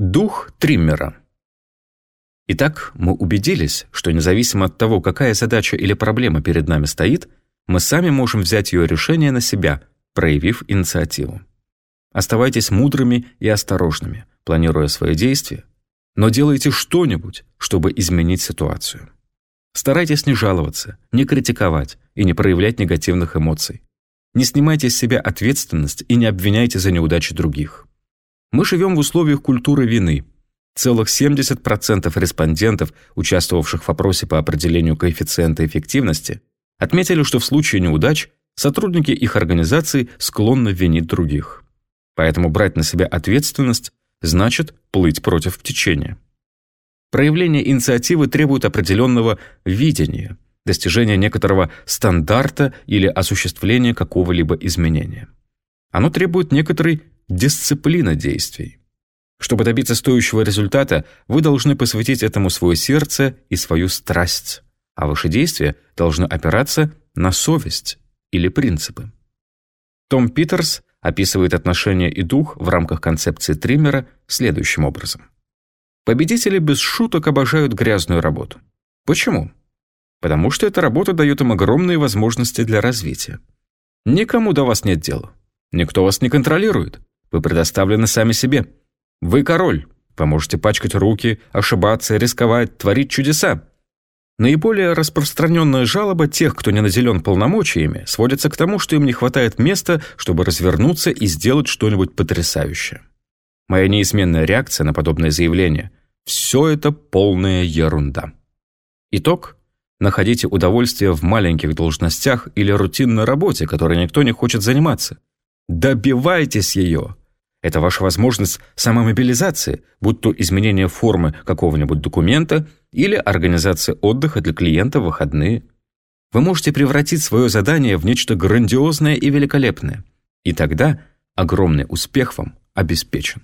Дух триммера. Итак, мы убедились, что независимо от того, какая задача или проблема перед нами стоит, мы сами можем взять ее решение на себя, проявив инициативу. Оставайтесь мудрыми и осторожными, планируя свои действия, но делайте что-нибудь, чтобы изменить ситуацию. Старайтесь не жаловаться, не критиковать и не проявлять негативных эмоций. Не снимайте с себя ответственность и не обвиняйте за неудачи других. Мы живем в условиях культуры вины. Целых 70% респондентов, участвовавших в опросе по определению коэффициента эффективности, отметили, что в случае неудач сотрудники их организации склонны винить других. Поэтому брать на себя ответственность значит плыть против течения. Проявление инициативы требует определенного видения, достижения некоторого стандарта или осуществления какого-либо изменения. Оно требует некоторой дисциплина действий. Чтобы добиться стоящего результата, вы должны посвятить этому свое сердце и свою страсть, а ваши действия должны опираться на совесть или принципы. Том Питерс описывает отношения и дух в рамках концепции Триммера следующим образом. Победители без шуток обожают грязную работу. Почему? Потому что эта работа дает им огромные возможности для развития. Никому до вас нет дела. Никто вас не контролирует. Вы предоставлены сами себе. Вы король. Вы можете пачкать руки, ошибаться, рисковать, творить чудеса. Наиболее распространенная жалоба тех, кто не наделен полномочиями, сводится к тому, что им не хватает места, чтобы развернуться и сделать что-нибудь потрясающее. Моя неизменная реакция на подобное заявление – все это полная ерунда. Итог – находите удовольствие в маленьких должностях или рутинной работе, которой никто не хочет заниматься. Добивайтесь ее – это ваша возможность самомобилизации, будь то изменение формы какого-нибудь документа или организация отдыха для клиента в выходные. Вы можете превратить свое задание в нечто грандиозное и великолепное. И тогда огромный успех вам обеспечен.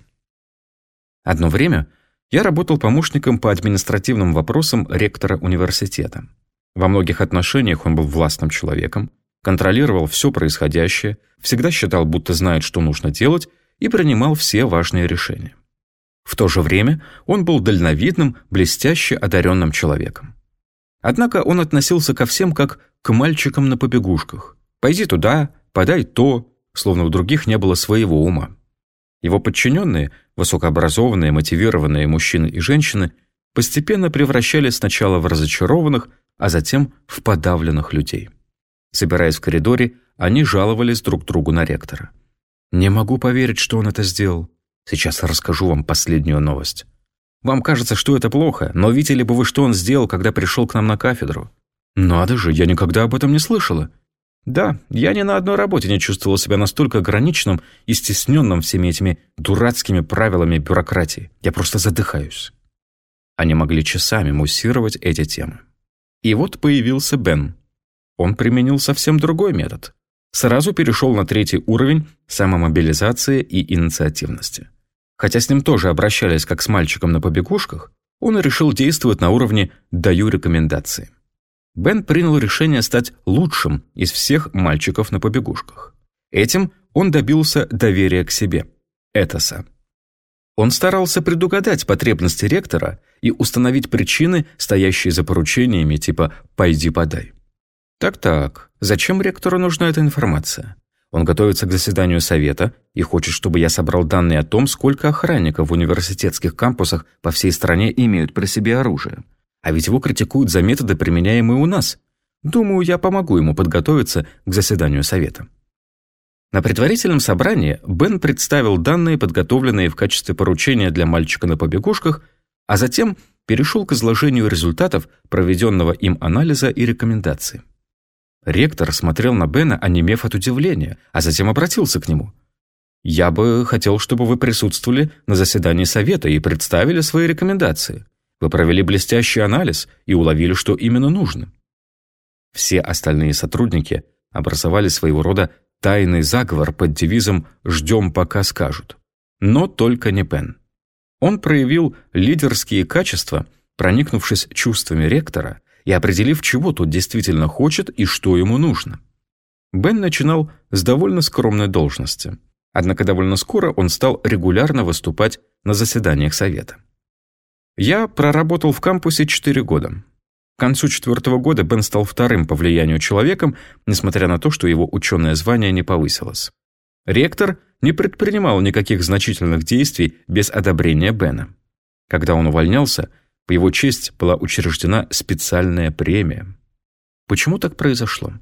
Одно время я работал помощником по административным вопросам ректора университета. Во многих отношениях он был властным человеком, контролировал все происходящее, всегда считал, будто знает, что нужно делать, и принимал все важные решения. В то же время он был дальновидным, блестяще одаренным человеком. Однако он относился ко всем как к мальчикам на побегушках. «Пойди туда, подай то», словно у других не было своего ума. Его подчиненные, высокообразованные, мотивированные мужчины и женщины, постепенно превращались сначала в разочарованных, а затем в подавленных людей. Собираясь в коридоре, они жаловались друг другу на ректора. Не могу поверить, что он это сделал. Сейчас расскажу вам последнюю новость. Вам кажется, что это плохо, но видели бы вы, что он сделал, когда пришел к нам на кафедру? Надо же, я никогда об этом не слышала. Да, я ни на одной работе не чувствовал себя настолько ограниченным и стесненным всеми этими дурацкими правилами бюрократии. Я просто задыхаюсь. Они могли часами муссировать эти темы. И вот появился Бен. Он применил совсем другой метод сразу перешел на третий уровень самомобилизации и инициативности. Хотя с ним тоже обращались как с мальчиком на побегушках, он решил действовать на уровне «даю рекомендации». Бен принял решение стать лучшим из всех мальчиков на побегушках. Этим он добился доверия к себе, этоса. Он старался предугадать потребности ректора и установить причины, стоящие за поручениями типа «пойди подай». Так-так, зачем ректору нужна эта информация? Он готовится к заседанию совета и хочет, чтобы я собрал данные о том, сколько охранников в университетских кампусах по всей стране имеют при себе оружие. А ведь его критикуют за методы, применяемые у нас. Думаю, я помогу ему подготовиться к заседанию совета. На предварительном собрании Бен представил данные, подготовленные в качестве поручения для мальчика на побегушках, а затем перешел к изложению результатов проведенного им анализа и рекомендаций. Ректор смотрел на Бена, онемев от удивления, а затем обратился к нему. «Я бы хотел, чтобы вы присутствовали на заседании совета и представили свои рекомендации. Вы провели блестящий анализ и уловили, что именно нужно». Все остальные сотрудники образовали своего рода тайный заговор под девизом «Ждем, пока скажут». Но только не Бен. Он проявил лидерские качества, проникнувшись чувствами ректора – и определив, чего тот действительно хочет и что ему нужно. Бен начинал с довольно скромной должности. Однако довольно скоро он стал регулярно выступать на заседаниях совета. Я проработал в кампусе 4 года. К концу четвертого года Бен стал вторым по влиянию человеком, несмотря на то, что его ученое звание не повысилось. Ректор не предпринимал никаких значительных действий без одобрения Бена. Когда он увольнялся, по его честь была учреждена специальная премия. Почему так произошло?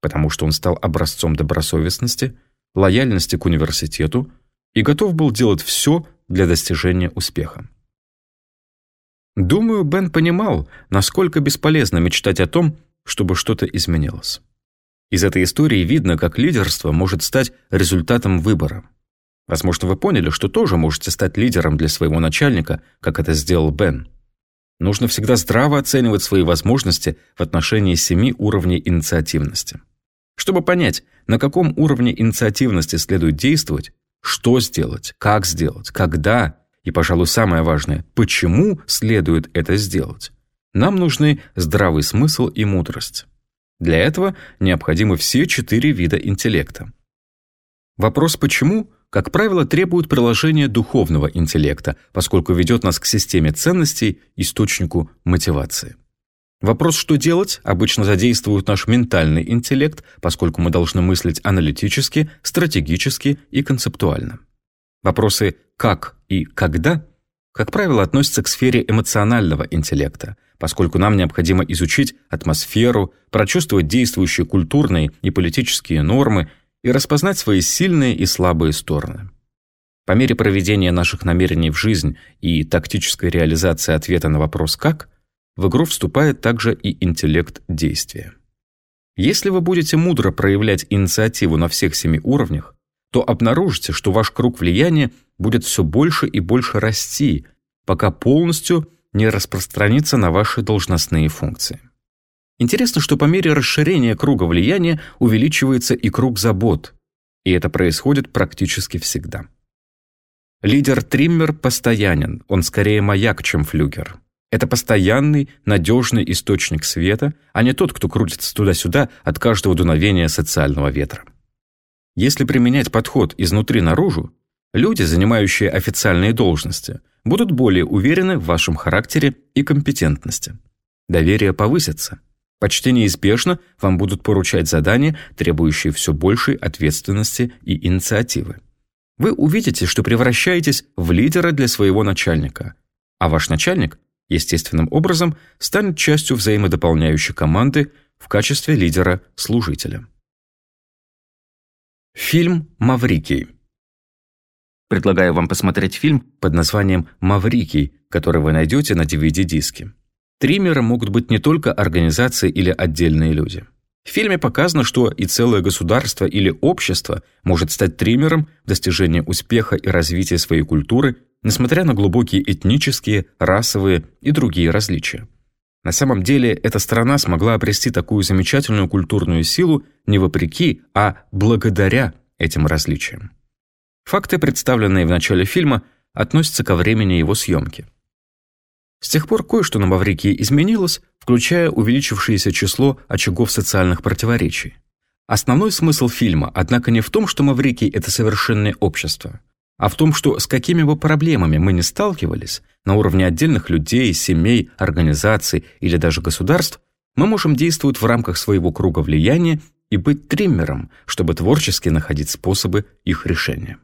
Потому что он стал образцом добросовестности, лояльности к университету и готов был делать все для достижения успеха. Думаю, Бен понимал, насколько бесполезно мечтать о том, чтобы что-то изменилось. Из этой истории видно, как лидерство может стать результатом выбора. Возможно, вы поняли, что тоже можете стать лидером для своего начальника, как это сделал Бен. Нужно всегда здраво оценивать свои возможности в отношении семи уровней инициативности. Чтобы понять, на каком уровне инициативности следует действовать, что сделать, как сделать, когда и, пожалуй, самое важное, почему следует это сделать, нам нужны здравый смысл и мудрость. Для этого необходимы все четыре вида интеллекта. Вопрос «почему» как правило, требует приложения духовного интеллекта, поскольку ведет нас к системе ценностей, источнику мотивации. Вопрос «что делать?» обычно задействует наш ментальный интеллект, поскольку мы должны мыслить аналитически, стратегически и концептуально. Вопросы «как» и «когда» как правило, относятся к сфере эмоционального интеллекта, поскольку нам необходимо изучить атмосферу, прочувствовать действующие культурные и политические нормы и распознать свои сильные и слабые стороны. По мере проведения наших намерений в жизнь и тактической реализации ответа на вопрос «как», в игру вступает также и интеллект действия. Если вы будете мудро проявлять инициативу на всех семи уровнях, то обнаружите, что ваш круг влияния будет все больше и больше расти, пока полностью не распространится на ваши должностные функции. Интересно, что по мере расширения круга влияния увеличивается и круг забот, и это происходит практически всегда. Лидер-триммер постоянен, он скорее маяк, чем флюгер. Это постоянный, надежный источник света, а не тот, кто крутится туда-сюда от каждого дуновения социального ветра. Если применять подход изнутри наружу, люди, занимающие официальные должности, будут более уверены в вашем характере и компетентности. Доверие повысится – Почти неизбежно вам будут поручать задания, требующие все большей ответственности и инициативы. Вы увидите, что превращаетесь в лидера для своего начальника, а ваш начальник, естественным образом, станет частью взаимодополняющей команды в качестве лидера-служителя. Фильм «Маврикий». Предлагаю вам посмотреть фильм под названием «Маврикий», который вы найдете на DVD-диске. Триммеры могут быть не только организации или отдельные люди. В фильме показано, что и целое государство или общество может стать триммером в достижении успеха и развития своей культуры, несмотря на глубокие этнические, расовые и другие различия. На самом деле, эта страна смогла обрести такую замечательную культурную силу не вопреки, а благодаря этим различиям. Факты, представленные в начале фильма, относятся ко времени его съемки. С тех пор кое-что на Маврикии изменилось, включая увеличившееся число очагов социальных противоречий. Основной смысл фильма, однако, не в том, что Маврикий – это совершенное общество, а в том, что с какими бы проблемами мы ни сталкивались, на уровне отдельных людей, семей, организаций или даже государств, мы можем действовать в рамках своего круга влияния и быть триммером, чтобы творчески находить способы их решения.